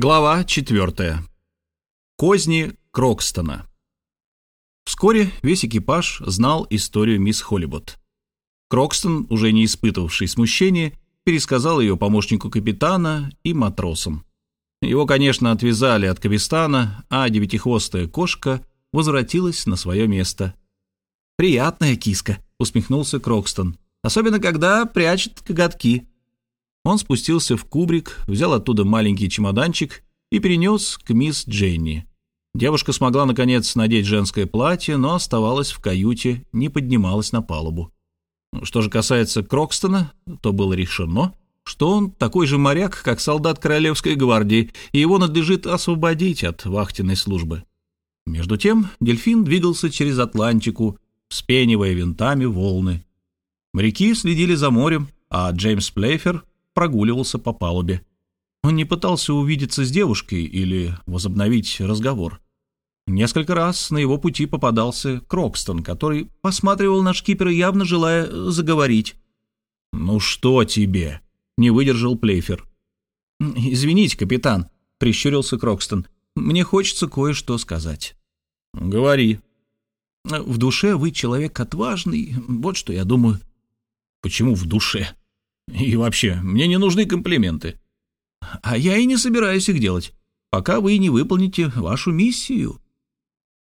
Глава 4. Козни Крокстона. Вскоре весь экипаж знал историю мисс Холлибот. Крокстон, уже не испытывавший смущения, пересказал ее помощнику капитана и матросам. Его, конечно, отвязали от кабестана, а девятихвостая кошка возвратилась на свое место. «Приятная киска», — усмехнулся Крокстон, «особенно когда прячет коготки». Он спустился в кубрик, взял оттуда маленький чемоданчик и перенес к мисс Дженни. Девушка смогла, наконец, надеть женское платье, но оставалась в каюте, не поднималась на палубу. Что же касается Крокстона, то было решено, что он такой же моряк, как солдат Королевской гвардии, и его надлежит освободить от вахтенной службы. Между тем дельфин двигался через Атлантику, вспенивая винтами волны. Моряки следили за морем, а Джеймс Плейфер прогуливался по палубе. Он не пытался увидеться с девушкой или возобновить разговор. Несколько раз на его пути попадался Крокстон, который посматривал на шкипера, явно желая заговорить. «Ну что тебе?» — не выдержал Плейфер. «Извините, капитан», — прищурился Крокстон. «Мне хочется кое-что сказать». «Говори». «В душе вы человек отважный, вот что я думаю». «Почему в душе?» И вообще, мне не нужны комплименты. А я и не собираюсь их делать, пока вы не выполните вашу миссию.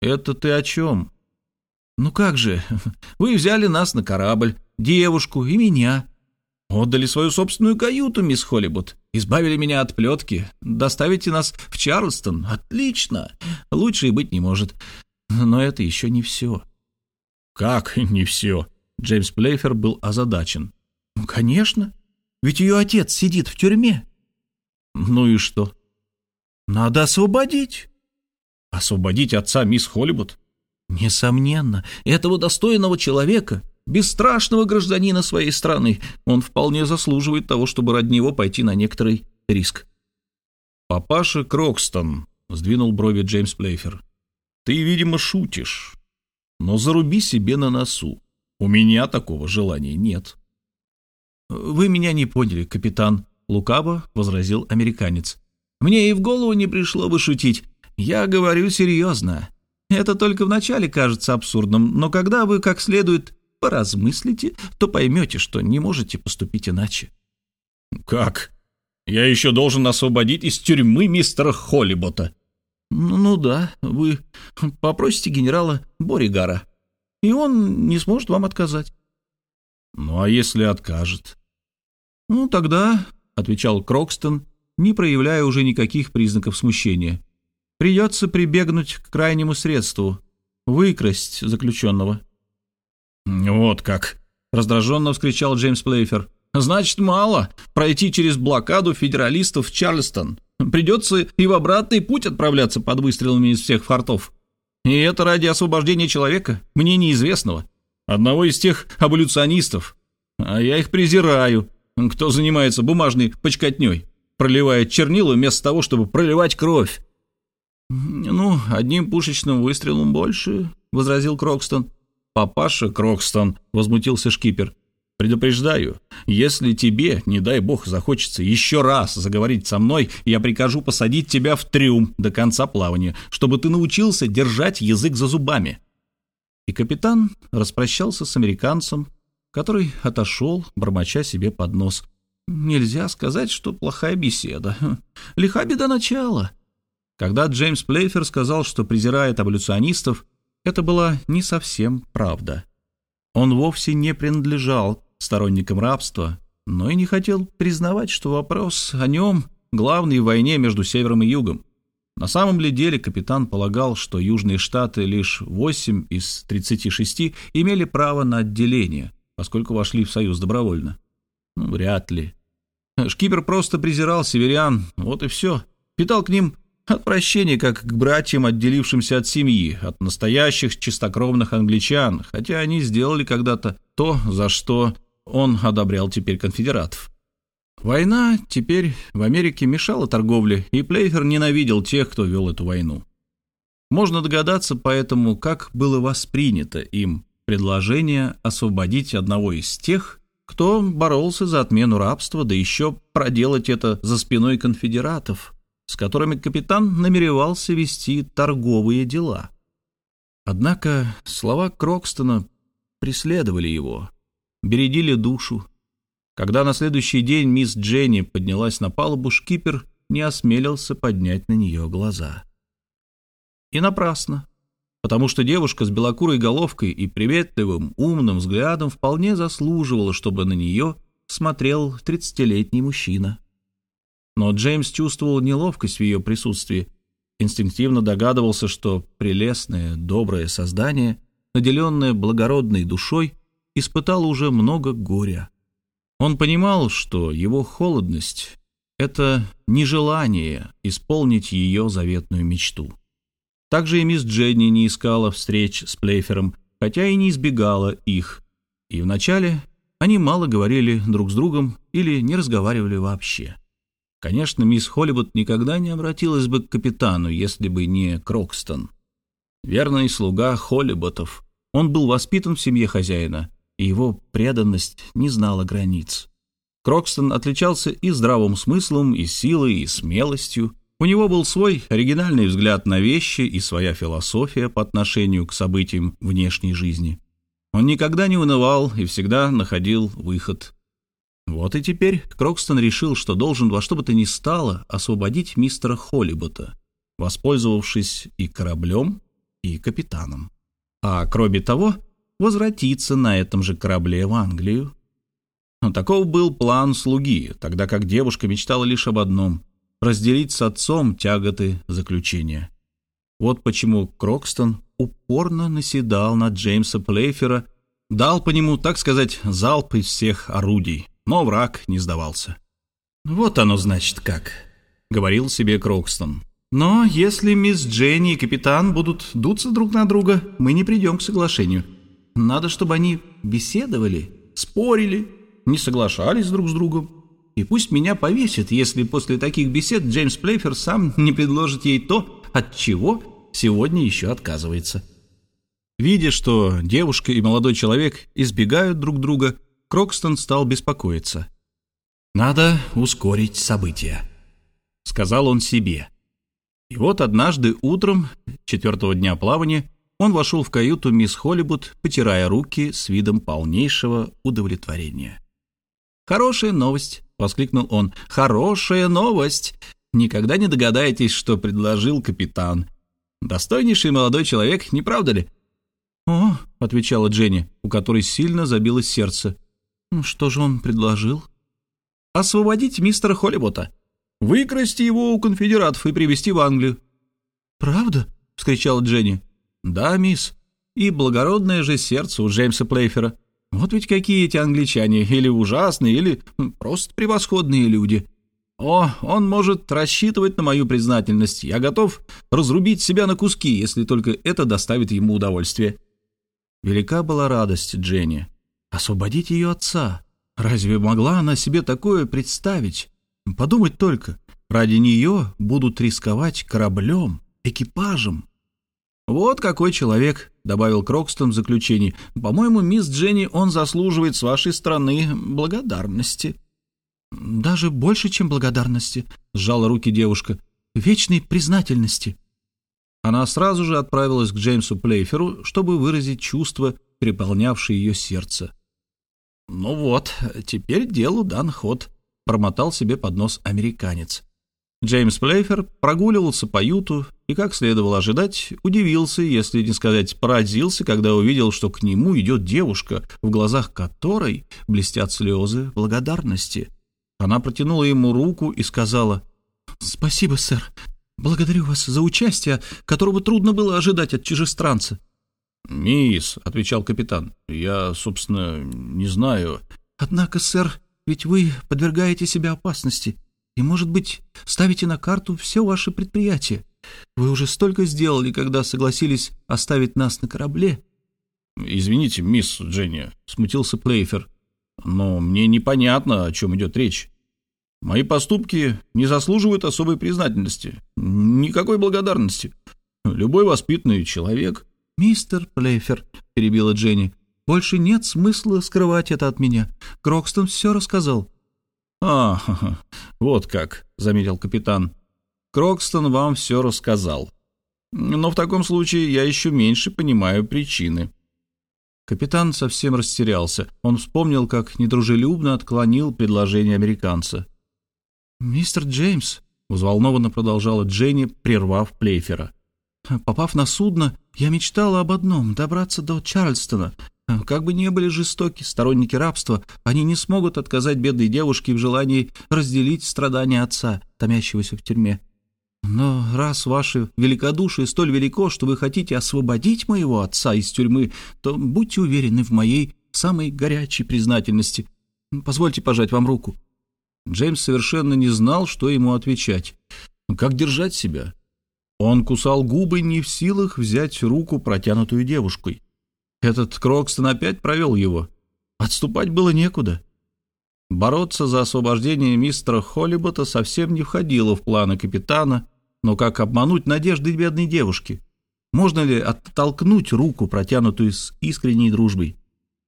Это ты о чем? Ну как же, вы взяли нас на корабль, девушку и меня. Отдали свою собственную каюту, мисс Холлибуд. Избавили меня от плетки. Доставите нас в Чарльстон. Отлично. Лучше и быть не может. Но это еще не все. Как не все? Джеймс Плейфер был озадачен. Ну, конечно. Ведь ее отец сидит в тюрьме. Ну и что? Надо освободить. Освободить отца мисс Холлибуд? Несомненно, этого достойного человека, бесстрашного гражданина своей страны, он вполне заслуживает того, чтобы ради него пойти на некоторый риск. «Папаша Крокстон», — сдвинул брови Джеймс Плейфер, — «ты, видимо, шутишь, но заруби себе на носу. У меня такого желания нет». «Вы меня не поняли, капитан», — лукаво возразил американец. «Мне и в голову не пришло бы шутить. Я говорю серьезно. Это только вначале кажется абсурдным, но когда вы как следует поразмыслите, то поймете, что не можете поступить иначе». «Как? Я еще должен освободить из тюрьмы мистера Холлибота?» «Ну, ну да, вы попросите генерала Боригара, и он не сможет вам отказать». «Ну а если откажет?» «Ну, тогда», — отвечал Крокстон, не проявляя уже никаких признаков смущения, «придется прибегнуть к крайнему средству — выкрасть заключенного». «Вот как!» — раздраженно вскричал Джеймс Плейфер. «Значит, мало пройти через блокаду федералистов в Чарльстон. Придется и в обратный путь отправляться под выстрелами из всех фортов. И это ради освобождения человека, мне неизвестного, одного из тех аболюционистов. А я их презираю, кто занимается бумажной почкотней, проливает чернила вместо того, чтобы проливать кровь. «Ну, одним пушечным выстрелом больше», — возразил Крокстон. «Папаша Крокстон», — возмутился шкипер. «Предупреждаю, если тебе, не дай бог, захочется еще раз заговорить со мной, я прикажу посадить тебя в трюм до конца плавания, чтобы ты научился держать язык за зубами». И капитан распрощался с американцем, который отошел, бормоча себе под нос. Нельзя сказать, что плохая беседа. Лиха беда начала. Когда Джеймс Плейфер сказал, что презирает аболюционистов, это была не совсем правда. Он вовсе не принадлежал сторонникам рабства, но и не хотел признавать, что вопрос о нем главный в войне между Севером и Югом. На самом ли деле капитан полагал, что Южные Штаты лишь 8 из 36 имели право на отделение – поскольку вошли в союз добровольно? Ну, вряд ли. Шкипер просто презирал северян, вот и все. Питал к ним отвращение, как к братьям, отделившимся от семьи, от настоящих чистокровных англичан, хотя они сделали когда-то то, за что он одобрял теперь конфедератов. Война теперь в Америке мешала торговле, и Плейфер ненавидел тех, кто вел эту войну. Можно догадаться поэтому, как было воспринято им предложение освободить одного из тех, кто боролся за отмену рабства, да еще проделать это за спиной конфедератов, с которыми капитан намеревался вести торговые дела. Однако слова Крокстона преследовали его, бередили душу. Когда на следующий день мисс Дженни поднялась на палубу, шкипер не осмелился поднять на нее глаза. И напрасно, потому что девушка с белокурой головкой и приветливым, умным взглядом вполне заслуживала, чтобы на нее смотрел тридцатилетний мужчина. Но Джеймс чувствовал неловкость в ее присутствии, инстинктивно догадывался, что прелестное, доброе создание, наделенное благородной душой, испытало уже много горя. Он понимал, что его холодность — это нежелание исполнить ее заветную мечту. Также и мисс Дженни не искала встреч с Плейфером, хотя и не избегала их. И вначале они мало говорили друг с другом или не разговаривали вообще. Конечно, мисс Холливуд никогда не обратилась бы к капитану, если бы не Крокстон. Верный слуга Холлиботов. Он был воспитан в семье хозяина, и его преданность не знала границ. Крокстон отличался и здравым смыслом, и силой, и смелостью. У него был свой оригинальный взгляд на вещи и своя философия по отношению к событиям внешней жизни. Он никогда не унывал и всегда находил выход. Вот и теперь Крокстон решил, что должен во что бы то ни стало освободить мистера Холлибота, воспользовавшись и кораблем, и капитаном. А кроме того, возвратиться на этом же корабле в Англию. Но таков был план слуги, тогда как девушка мечтала лишь об одном — разделить с отцом тяготы заключения. Вот почему Крокстон упорно наседал на Джеймса Плейфера, дал по нему, так сказать, залп из всех орудий но враг не сдавался. «Вот оно, значит, как», — говорил себе Крокстон. «Но если мисс Дженни и капитан будут дуться друг на друга, мы не придем к соглашению. Надо, чтобы они беседовали, спорили, не соглашались друг с другом. И пусть меня повесят, если после таких бесед Джеймс Плейфер сам не предложит ей то, от чего сегодня еще отказывается». Видя, что девушка и молодой человек избегают друг друга, Крокстон стал беспокоиться. «Надо ускорить события», — сказал он себе. И вот однажды утром четвертого дня плавания он вошел в каюту мисс Холлибуд, потирая руки с видом полнейшего удовлетворения. «Хорошая новость!» — воскликнул он. «Хорошая новость! Никогда не догадаетесь, что предложил капитан. Достойнейший молодой человек, не правда ли?» «О!» — отвечала Дженни, у которой сильно забилось сердце. Ну, что же он предложил? Освободить мистера Холлибота. Выкрасть его у конфедератов и привезти в Англию. «Правда?» — вскричала Дженни. «Да, мисс. И благородное же сердце у Джеймса Плейфера. Вот ведь какие эти англичане, или ужасные, или просто превосходные люди. О, он может рассчитывать на мою признательность. Я готов разрубить себя на куски, если только это доставит ему удовольствие». Велика была радость Дженни. Освободить ее отца. Разве могла она себе такое представить? Подумать только, ради нее будут рисковать кораблем, экипажем. «Вот какой человек», — добавил Крокстон в заключении. «По-моему, мисс Дженни, он заслуживает с вашей стороны благодарности». «Даже больше, чем благодарности», — сжала руки девушка. «Вечной признательности». Она сразу же отправилась к Джеймсу Плейферу, чтобы выразить чувства, переполнявшие ее сердце. «Ну вот, теперь делу дан ход», — промотал себе под нос американец. Джеймс Плейфер прогуливался по юту и, как следовало ожидать, удивился, если не сказать поразился, когда увидел, что к нему идет девушка, в глазах которой блестят слезы благодарности. Она протянула ему руку и сказала «Спасибо, сэр. Благодарю вас за участие, которого трудно было ожидать от чужестранца». «Мисс», — отвечал капитан, — «я, собственно, не знаю». «Однако, сэр, ведь вы подвергаете себя опасности и, может быть, ставите на карту все ваше предприятие. Вы уже столько сделали, когда согласились оставить нас на корабле». «Извините, мисс Дженни», — смутился Плейфер, — «но мне непонятно, о чем идет речь. Мои поступки не заслуживают особой признательности, никакой благодарности. Любой воспитанный человек...» «Мистер Плейфер», — перебила Дженни, — «больше нет смысла скрывать это от меня. Крокстон все рассказал». «А, вот как», — заметил капитан. Крокстон вам все рассказал. Но в таком случае я еще меньше понимаю причины». Капитан совсем растерялся. Он вспомнил, как недружелюбно отклонил предложение американца. «Мистер Джеймс», — взволнованно продолжала Дженни, прервав Плейфера, — «попав на судно, я мечтала об одном — добраться до Чарльстона. Как бы ни были жестоки сторонники рабства, они не смогут отказать бедной девушке в желании разделить страдания отца, томящегося в тюрьме. Но раз ваше великодушие столь велико, что вы хотите освободить моего отца из тюрьмы, то будьте уверены в моей самой горячей признательности. Позвольте пожать вам руку». Джеймс совершенно не знал, что ему отвечать. Как держать себя? Он кусал губы, не в силах взять руку, протянутую девушкой. Этот Крокстон опять провел его. Отступать было некуда. Бороться за освобождение мистера Холлибота совсем не входило в планы капитана, но как обмануть надежды бедной девушки? Можно ли оттолкнуть руку, протянутую с искренней дружбой?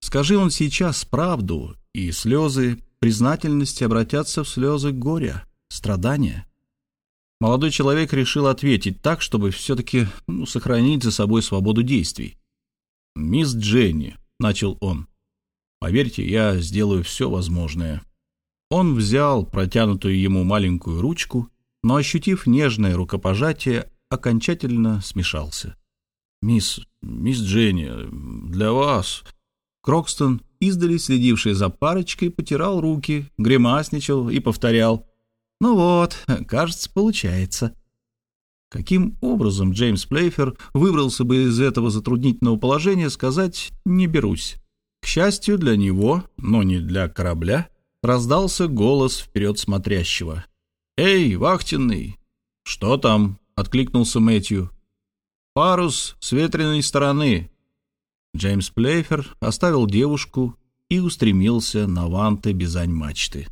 Скажи он сейчас правду, и слезы признательности обратятся в слезы горя, страдания. Молодой человек решил ответить так, чтобы все-таки ну, сохранить за собой свободу действий. «Мисс Дженни», — начал он, — «поверьте, я сделаю все возможное». Он взял протянутую ему маленькую ручку, но, ощутив нежное рукопожатие, окончательно смешался. «Мисс, мисс Дженни, для вас...» Крокстон, издали следивший за парочкой, потирал руки, гримасничал и повторял. «Ну вот, кажется, получается». Каким образом Джеймс Плейфер выбрался бы из этого затруднительного положения, сказать не берусь. К счастью для него, но не для корабля, раздался голос вперед смотрящего. «Эй, вахтенный!» «Что там?» — откликнулся Мэтью. «Парус с ветреной стороны». Джеймс Плейфер оставил девушку и устремился на ванты Бизань мачты.